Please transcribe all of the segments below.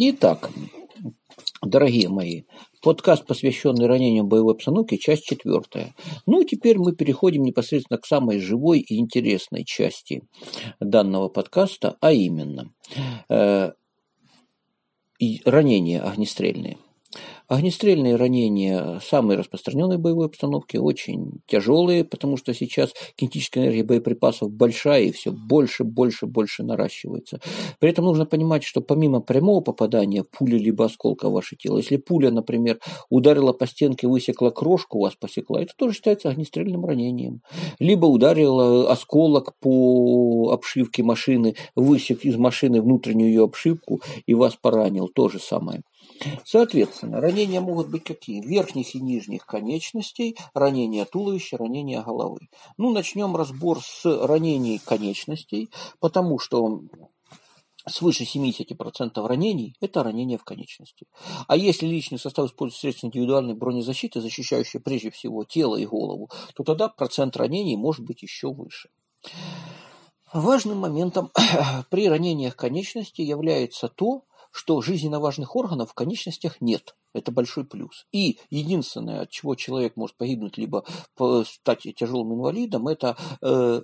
Итак, дорогие мои, подкаст, посвященный ранениям боевой обстановки, часть четвертая. Ну, теперь мы переходим непосредственно к самой живой и интересной части данного подкаста, а именно э, ранения огнестрельные. Огнестрельные ранения самые распространенные в боевой обстановке, очень тяжелые, потому что сейчас кинетическая энергия боеприпасов большая и все больше, больше, больше наращивается. При этом нужно понимать, что помимо прямого попадания пули либо осколка в ваше тело, если пуля, например, ударила по стенке, высекла крошку, вас посекла, это тоже считается огнестрельным ранением. Либо ударила осколок по обшивке машины, высек из машины внутреннюю ее обшивку и вас поранил, то же самое. Соответственно, ранения могут быть какие? Верхних и нижних конечностей, ранения туловища, ранения головы. Ну, начнем разбор с ранений конечностей, потому что свыше 70% ранений – это ранения в конечности. А если личный состав использует средства индивидуальной бронезащиты, защищающие прежде всего тело и голову, то тогда процент ранений может быть еще выше. Важным моментом при ранениях конечности является то, что жизненно важных органов в конечностях нет. Это большой плюс. И единственное, от чего человек может погибнуть, либо стать тяжелым инвалидом, это э,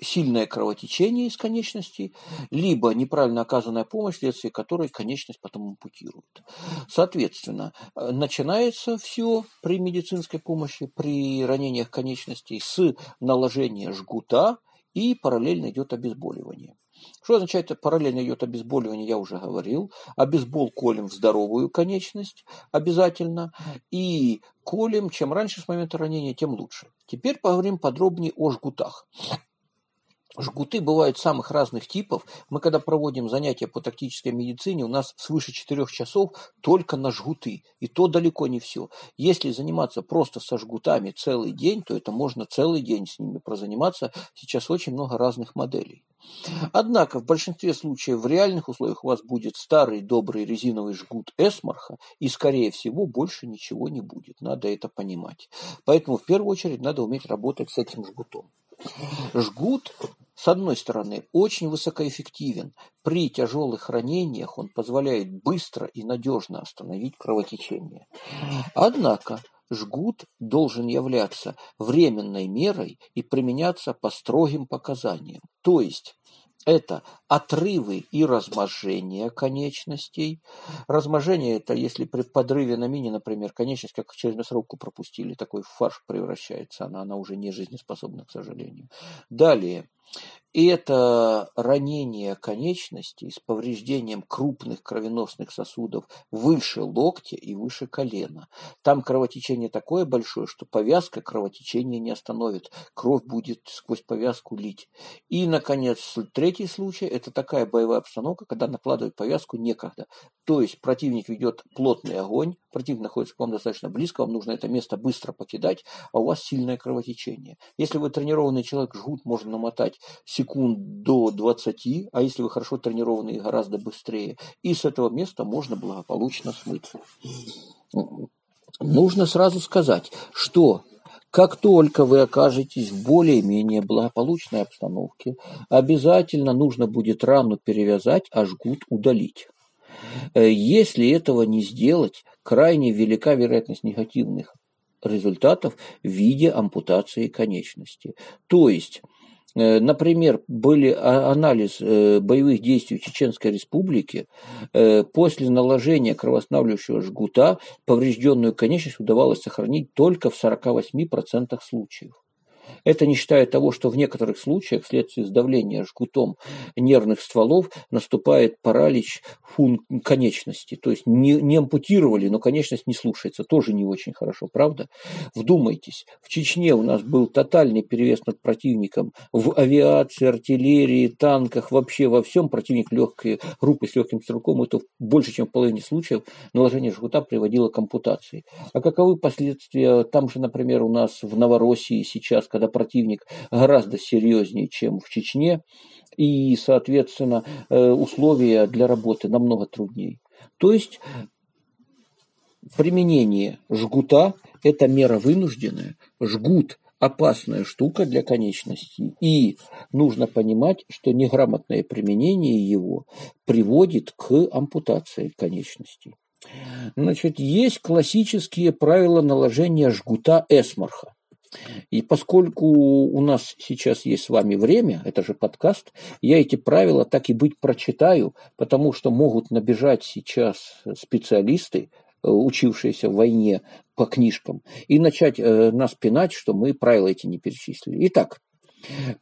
сильное кровотечение из конечностей, либо неправильно оказанная помощь, вследствие которой конечность потом ампутируют. Соответственно, начинается все при медицинской помощи, при ранениях конечностей с наложения жгута, и параллельно идет обезболивание. Что означает параллельно идет обезболивание, я уже говорил. Обезбол колем в здоровую конечность обязательно. И колем, чем раньше с момента ранения, тем лучше. Теперь поговорим подробнее о жгутах. Жгуты бывают самых разных типов. Мы когда проводим занятия по тактической медицине, у нас свыше 4 часов только на жгуты. И то далеко не все. Если заниматься просто со жгутами целый день, то это можно целый день с ними прозаниматься. Сейчас очень много разных моделей. Однако в большинстве случаев в реальных условиях у вас будет старый добрый резиновый жгут Эсмарха, и скорее всего больше ничего не будет. Надо это понимать. Поэтому в первую очередь надо уметь работать с этим жгутом. Жгут с одной стороны, очень высокоэффективен. При тяжелых ранениях он позволяет быстро и надежно остановить кровотечение. Однако, жгут должен являться временной мерой и применяться по строгим показаниям. То есть, это отрывы и разможение конечностей. Разможение – это если при подрыве на мине, например, конечность как через мясорубку пропустили, такой фарш превращается, она, она уже не жизнеспособна, к сожалению. Далее, и это ранение конечностей с повреждением крупных кровеносных сосудов выше локтя и выше колена. Там кровотечение такое большое, что повязка кровотечение не остановит. Кровь будет сквозь повязку лить. И, наконец, третий случай – это такая боевая обстановка, когда накладывать повязку некогда. То есть противник ведет плотный огонь, противник находится к вам достаточно близко, вам нужно это место быстро покидать, а у вас сильное кровотечение. Если вы тренированный человек, жгут можно намотать секунд до 20, а если вы хорошо тренированный, гораздо быстрее. И с этого места можно благополучно смыться. Нужно сразу сказать, что как только вы окажетесь в более-менее благополучной обстановке, обязательно нужно будет рану перевязать, а жгут удалить. Э, если этого не сделать, крайне велика вероятность негативных результатов в виде ампутации конечности. То есть, э, Например, были а, анализ э, боевых действий в Чеченской Республике. После наложения кровоостанавливающего жгута поврежденную конечность удавалось сохранить только в 48% случаев. Это не считая того, что в некоторых случаях вследствие сдавления жгутом нервных стволов наступает паралич фун конечности. То есть не, не ампутировали, но конечность не слушается. Тоже не очень хорошо, правда? Вдумайтесь, в Чечне у нас был тотальный перевес над противником в авиации, артиллерии, танках, вообще во всем. Противник легкой группы с легким стрелком, это больше, чем в половине случаев наложение жгута приводило к ампутации. А каковы последствия? Там же, например, у нас в Новороссии сейчас, когда противник гораздо серьезнее, чем в Чечне, и, соответственно, э, условия для работы намного труднее. То есть применение жгута – это мера вынужденная. Жгут опасная штука для конечностей. И нужно понимать, что неграмотное применение его приводит к ампутации конечностей. Значит, есть классические правила наложения жгута Эсмарха. И поскольку у нас сейчас есть с вами время, это же подкаст, я эти правила так и быть прочитаю, потому что могут набежать сейчас специалисты, э, учившиеся в войне по книжкам, и начать э, нас пинать, что мы правила эти не перечислили. Итак,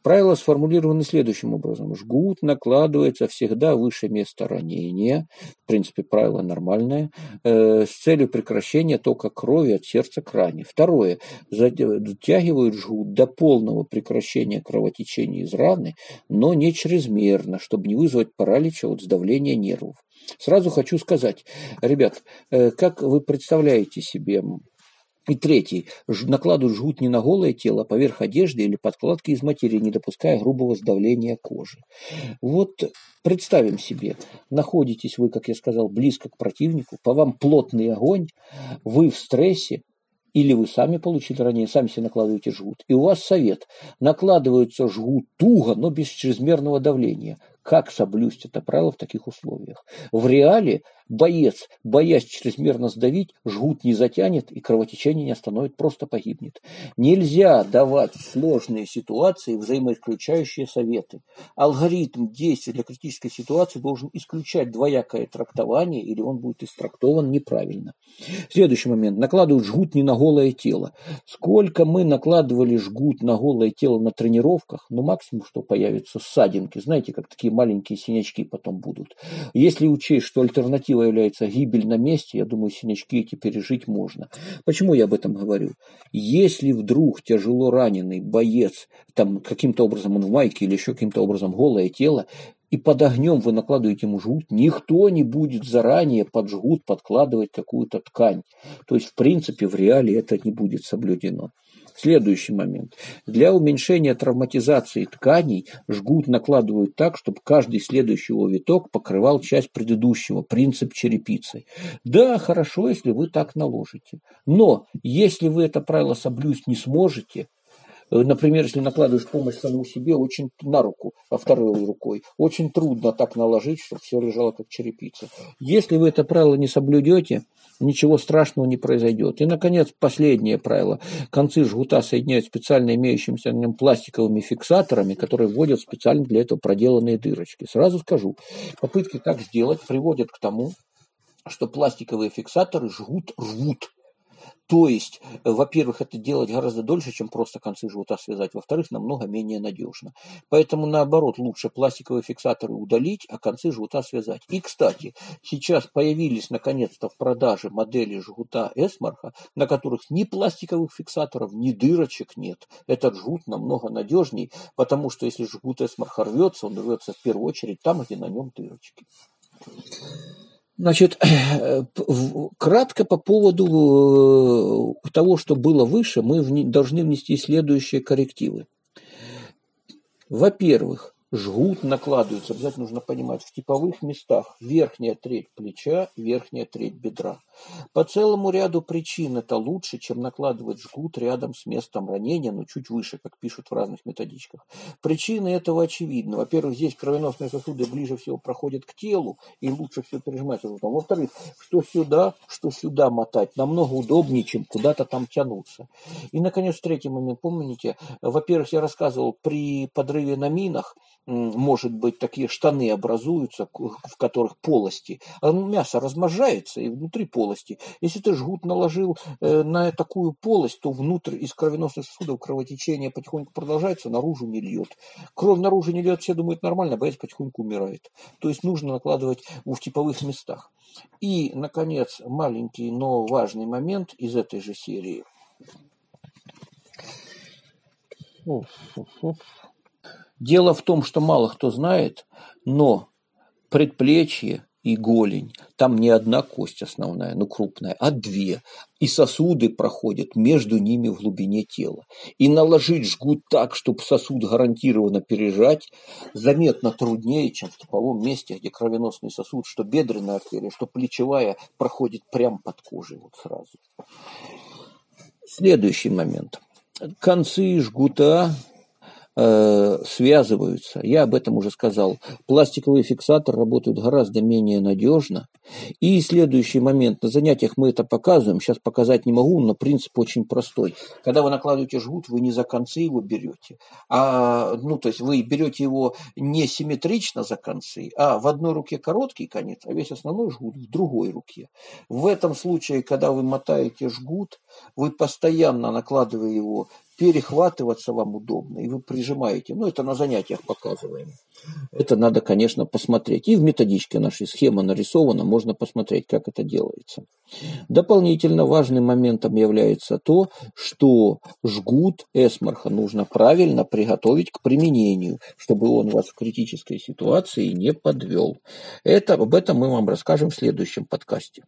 Правила сформулированы следующим образом. Жгут накладывается всегда выше места ранения. В принципе, правило нормальное. Э, с целью прекращения тока крови от сердца к ране. Второе. Затягивают жгут до полного прекращения кровотечения из раны, но не чрезмерно, чтобы не вызвать паралича от сдавления нервов. Сразу хочу сказать, ребят, э, как вы представляете себе и третий. Накладывают жгут не на голое тело, а поверх одежды или подкладки из материи, не допуская грубого сдавления кожи. Вот представим себе, находитесь вы, как я сказал, близко к противнику, по вам плотный огонь, вы в стрессе, или вы сами получили ранение, сами себе накладываете жгут. И у вас совет. Накладывается жгут туго, но без чрезмерного давления. Как соблюсть это правило в таких условиях? В реале боец, боясь чрезмерно сдавить, жгут не затянет и кровотечение не остановит, просто погибнет. Нельзя давать сложные ситуации взаимоисключающие советы. Алгоритм действий для критической ситуации должен исключать двоякое трактование, или он будет истрактован неправильно. Следующий момент. Накладывают жгут не на голое тело. Сколько мы накладывали жгут на голое тело на тренировках, ну максимум, что появится ссадинки. Знаете, как такие маленькие синячки потом будут. Если учесть, что альтернатива является гибель на месте, я думаю, синячки эти пережить можно. Почему я об этом говорю? Если вдруг тяжело раненый боец, там каким-то образом он в майке или еще каким-то образом голое тело, и под огнем вы накладываете ему жгут, никто не будет заранее под жгут подкладывать какую-то ткань. То есть, в принципе, в реале это не будет соблюдено. Следующий момент. Для уменьшения травматизации тканей жгут накладывают так, чтобы каждый следующий его виток покрывал часть предыдущего, принцип черепицы. Да, хорошо, если вы так наложите. Но если вы это правило соблюсть не сможете, например, если накладываешь помощь самому себе, очень на руку, а второй рукой, очень трудно так наложить, чтобы все лежало как черепица. Если вы это правило не соблюдете, ничего страшного не произойдет. И, наконец, последнее правило. Концы жгута соединяют специально имеющимися на нем пластиковыми фиксаторами, которые вводят специально для этого проделанные дырочки. Сразу скажу, попытки так сделать приводят к тому, что пластиковые фиксаторы жгут, рвут то есть, э, во-первых, это делать гораздо дольше, чем просто концы живота связать. Во-вторых, намного менее надежно. Поэтому, наоборот, лучше пластиковые фиксаторы удалить, а концы жгута связать. И, кстати, сейчас появились наконец-то в продаже модели жгута Эсмарха, на которых ни пластиковых фиксаторов, ни дырочек нет. Этот жгут намного надежней, потому что если жгут Эсмарха рвется, он рвется в первую очередь там, где на нем дырочки. Значит, кратко по поводу э, того, что было выше, мы должны внести следующие коррективы. Во-первых, жгут накладываются, обязательно нужно понимать, в типовых местах. Верхняя треть плеча, верхняя треть бедра. По целому ряду причин это лучше, чем накладывать жгут рядом с местом ранения, но чуть выше, как пишут в разных методичках. Причины этого очевидны. Во-первых, здесь кровеносные сосуды ближе всего проходят к телу и лучше пережимаются жгутом. Во-вторых, что сюда, что сюда мотать намного удобнее, чем куда-то там тянуться. И, наконец, третий момент. Помните, во-первых, я рассказывал, при подрыве на минах может быть, такие штаны образуются, в которых полости. А мясо размножается и внутри полости. Если ты жгут наложил э, на такую полость, то внутрь из кровеносных сосудов кровотечение потихоньку продолжается, наружу не льет. Кровь наружу не льет, все думают нормально, боец потихоньку умирает. То есть нужно накладывать в типовых местах. И, наконец, маленький, но важный момент из этой же серии. Дело в том, что мало кто знает, но предплечье и голень, там не одна кость основная, ну крупная, а две. И сосуды проходят между ними в глубине тела. И наложить жгут так, чтобы сосуд гарантированно пережать, заметно труднее, чем в типовом месте, где кровеносный сосуд, что бедренная артерия, что плечевая проходит прямо под кожей вот сразу. Следующий момент – концы жгута Э, связываются. Я об этом уже сказал. Пластиковые фиксаторы работают гораздо менее надежно. И следующий момент. На занятиях мы это показываем. Сейчас показать не могу, но принцип очень простой. Когда вы накладываете жгут, вы не за концы его берете, а, ну, то есть вы берете его не симметрично за концы, а в одной руке короткий конец, а весь основной жгут в другой руке. В этом случае, когда вы мотаете жгут, вы постоянно накладывая его перехватываться вам удобно, и вы прижимаете. Ну, это на занятиях показываем. Это надо, конечно, посмотреть. И в методичке нашей схема нарисована, можно посмотреть, как это делается. Дополнительно важным моментом является то, что жгут эсмарха нужно правильно приготовить к применению, чтобы он вас в критической ситуации не подвел. Это, об этом мы вам расскажем в следующем подкасте.